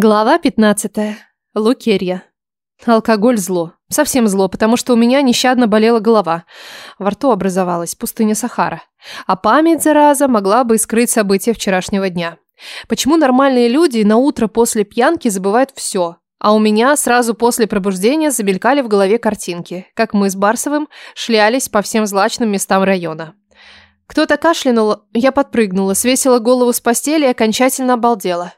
Глава 15. Лукерья. Алкоголь зло. Совсем зло, потому что у меня нещадно болела голова. Во рту образовалась пустыня Сахара. А память, зараза, могла бы скрыть события вчерашнего дня. Почему нормальные люди на утро после пьянки забывают все? А у меня сразу после пробуждения замелькали в голове картинки, как мы с Барсовым шлялись по всем злачным местам района. Кто-то кашлянул, я подпрыгнула, свесила голову с постели и окончательно обалдела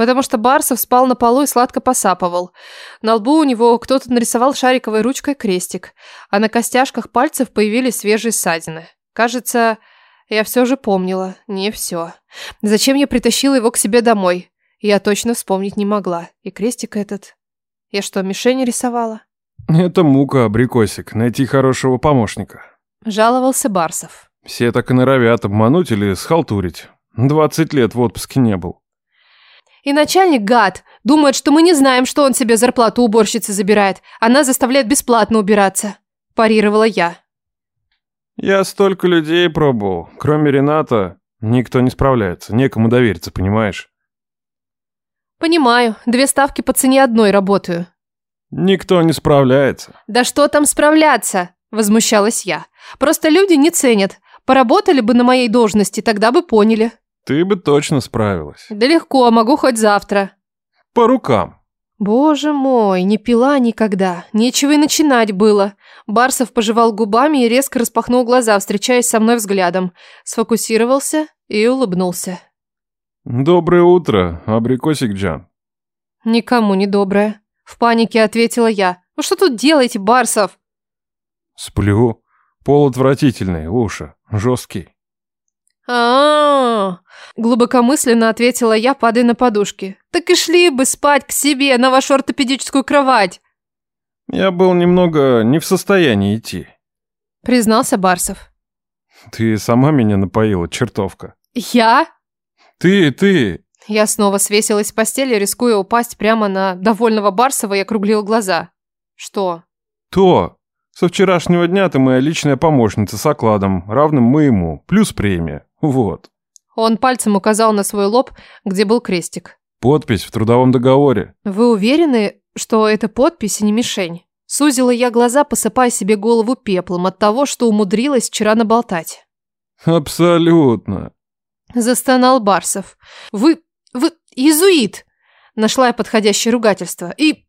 потому что Барсов спал на полу и сладко посапывал. На лбу у него кто-то нарисовал шариковой ручкой крестик, а на костяшках пальцев появились свежие ссадины. Кажется, я все же помнила, не все. Зачем я притащила его к себе домой? Я точно вспомнить не могла. И крестик этот... Я что, мишень рисовала? Это мука, абрикосик, найти хорошего помощника. Жаловался Барсов. Все так и норовят обмануть или схалтурить. Двадцать лет в отпуске не был. И начальник гад. Думает, что мы не знаем, что он себе зарплату уборщицы забирает. Она заставляет бесплатно убираться. Парировала я. Я столько людей пробовал. Кроме Рената, никто не справляется. Некому довериться, понимаешь? Понимаю. Две ставки по цене одной работаю. Никто не справляется. Да что там справляться? Возмущалась я. Просто люди не ценят. Поработали бы на моей должности, тогда бы поняли. Ты бы точно справилась. Да легко, могу хоть завтра. По рукам. Боже мой, не пила никогда. Нечего и начинать было. Барсов пожевал губами и резко распахнул глаза, встречаясь со мной взглядом. Сфокусировался и улыбнулся. Доброе утро, абрикосик Джан. Никому не доброе. В панике ответила я. Вы что тут делаете, Барсов? Сплю. Пол отвратительный, уши жесткий а, Глубокомысленно ответила я, падая на подушки. «Так и шли бы спать к себе на вашу ортопедическую кровать!» «Я был немного не в состоянии идти», — признался Барсов. «Ты сама меня напоила, чертовка». «Я?» «Ты, ты!» Я снова свесилась с постели, рискуя упасть прямо на довольного Барсова и округлил глаза. «Что?» «То! Со вчерашнего дня ты моя личная помощница с окладом, равным моему, плюс премия. Вот. Он пальцем указал на свой лоб, где был крестик. Подпись в трудовом договоре. Вы уверены, что это подпись, а не мишень? Сузила я глаза, посыпая себе голову пеплом от того, что умудрилась вчера наболтать. Абсолютно. Застонал Барсов. Вы... вы... иезуит! Нашла я подходящее ругательство. И...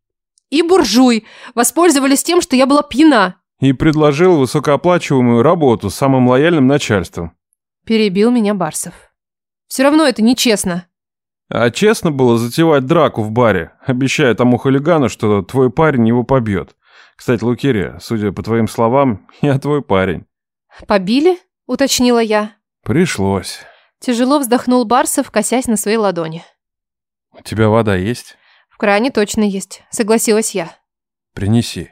и буржуй! Воспользовались тем, что я была пьяна. И предложил высокооплачиваемую работу с самым лояльным начальством. Перебил меня Барсов. Все равно это нечестно. А честно было затевать драку в баре, обещая тому хулигану, что твой парень его побьет. Кстати, Лукерия, судя по твоим словам, я твой парень. Побили? Уточнила я. Пришлось. Тяжело вздохнул Барсов, косясь на своей ладони. У тебя вода есть? В кране точно есть, согласилась я. Принеси.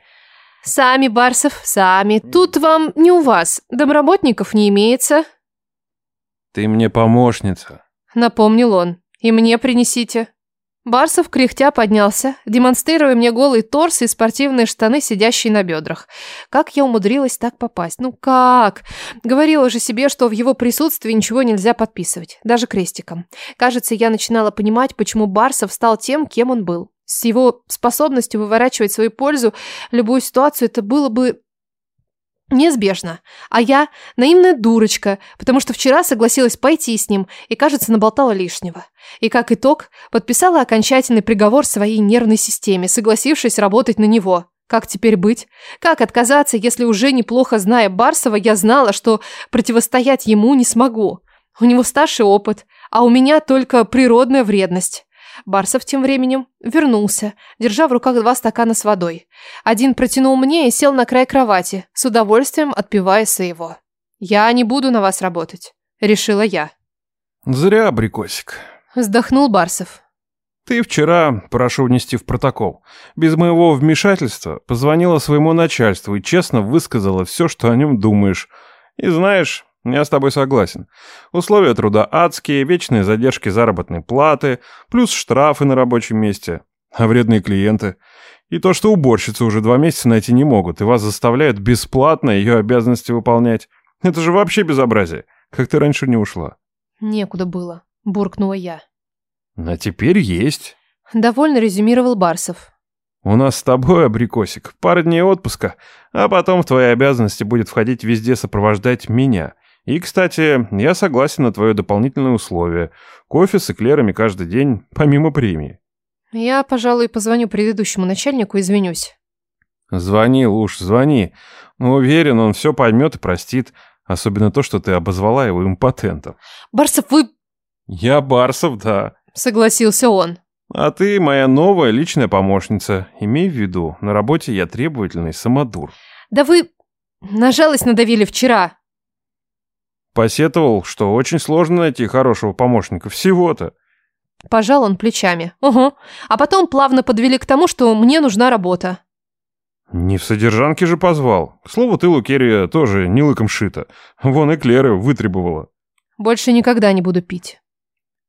Сами, Барсов, сами. Тут вам не у вас. Домработников не имеется. «Ты мне помощница», — напомнил он. «И мне принесите». Барсов кряхтя поднялся, демонстрируя мне голый торс и спортивные штаны, сидящие на бедрах. Как я умудрилась так попасть? Ну как? Говорила же себе, что в его присутствии ничего нельзя подписывать, даже крестиком. Кажется, я начинала понимать, почему Барсов стал тем, кем он был. С его способностью выворачивать свою пользу любую ситуацию это было бы Неизбежно. А я наивная дурочка, потому что вчера согласилась пойти с ним и, кажется, наболтала лишнего. И как итог, подписала окончательный приговор своей нервной системе, согласившись работать на него. Как теперь быть? Как отказаться, если уже неплохо зная Барсова, я знала, что противостоять ему не смогу? У него старший опыт, а у меня только природная вредность. Барсов тем временем вернулся, держа в руках два стакана с водой. Один протянул мне и сел на край кровати, с удовольствием отпивая своего. «Я не буду на вас работать», — решила я. «Зря, абрикосик», — вздохнул Барсов. «Ты вчера, прошу внести в протокол, без моего вмешательства позвонила своему начальству и честно высказала все, что о нем думаешь. И знаешь, я с тобой согласен. Условия труда адские, вечные задержки заработной платы, плюс штрафы на рабочем месте, а вредные клиенты. И то, что уборщицы уже два месяца найти не могут, и вас заставляют бесплатно ее обязанности выполнять. Это же вообще безобразие. Как ты раньше не ушла? Некуда было, буркнула я. А теперь есть. Довольно резюмировал Барсов. У нас с тобой, абрикосик, пара дней отпуска, а потом в твои обязанности будет входить везде сопровождать меня. И, кстати, я согласен на твое дополнительное условие. Кофе с эклерами каждый день, помимо премии. Я, пожалуй, позвоню предыдущему начальнику и извинюсь. Звони, Луж, звони. Но уверен, он все поймет и простит. Особенно то, что ты обозвала его импотентом. Барсов, вы... Я Барсов, да. Согласился он. А ты моя новая личная помощница. Имей в виду, на работе я требовательный самодур. Да вы на жалость надавили вчера. Посетовал, что очень сложно найти хорошего помощника. Всего-то. Пожал он плечами. Угу. А потом плавно подвели к тому, что мне нужна работа. Не в содержанке же позвал. К слову, ты, Лукерия, тоже не лыком шита. Вон и Клера вытребовала. Больше никогда не буду пить.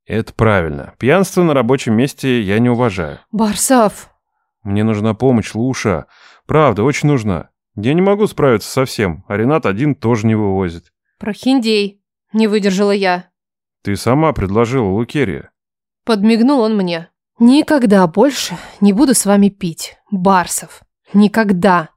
Это правильно. Пьянство на рабочем месте я не уважаю. Барсов. Мне нужна помощь, Луша. Правда, очень нужна. Я не могу справиться со всем, а Ренат один тоже не вывозит. Прохиндей. Не выдержала я. Ты сама предложила, Лукерия. Подмигнул он мне. Никогда больше не буду с вами пить, Барсов. Никогда.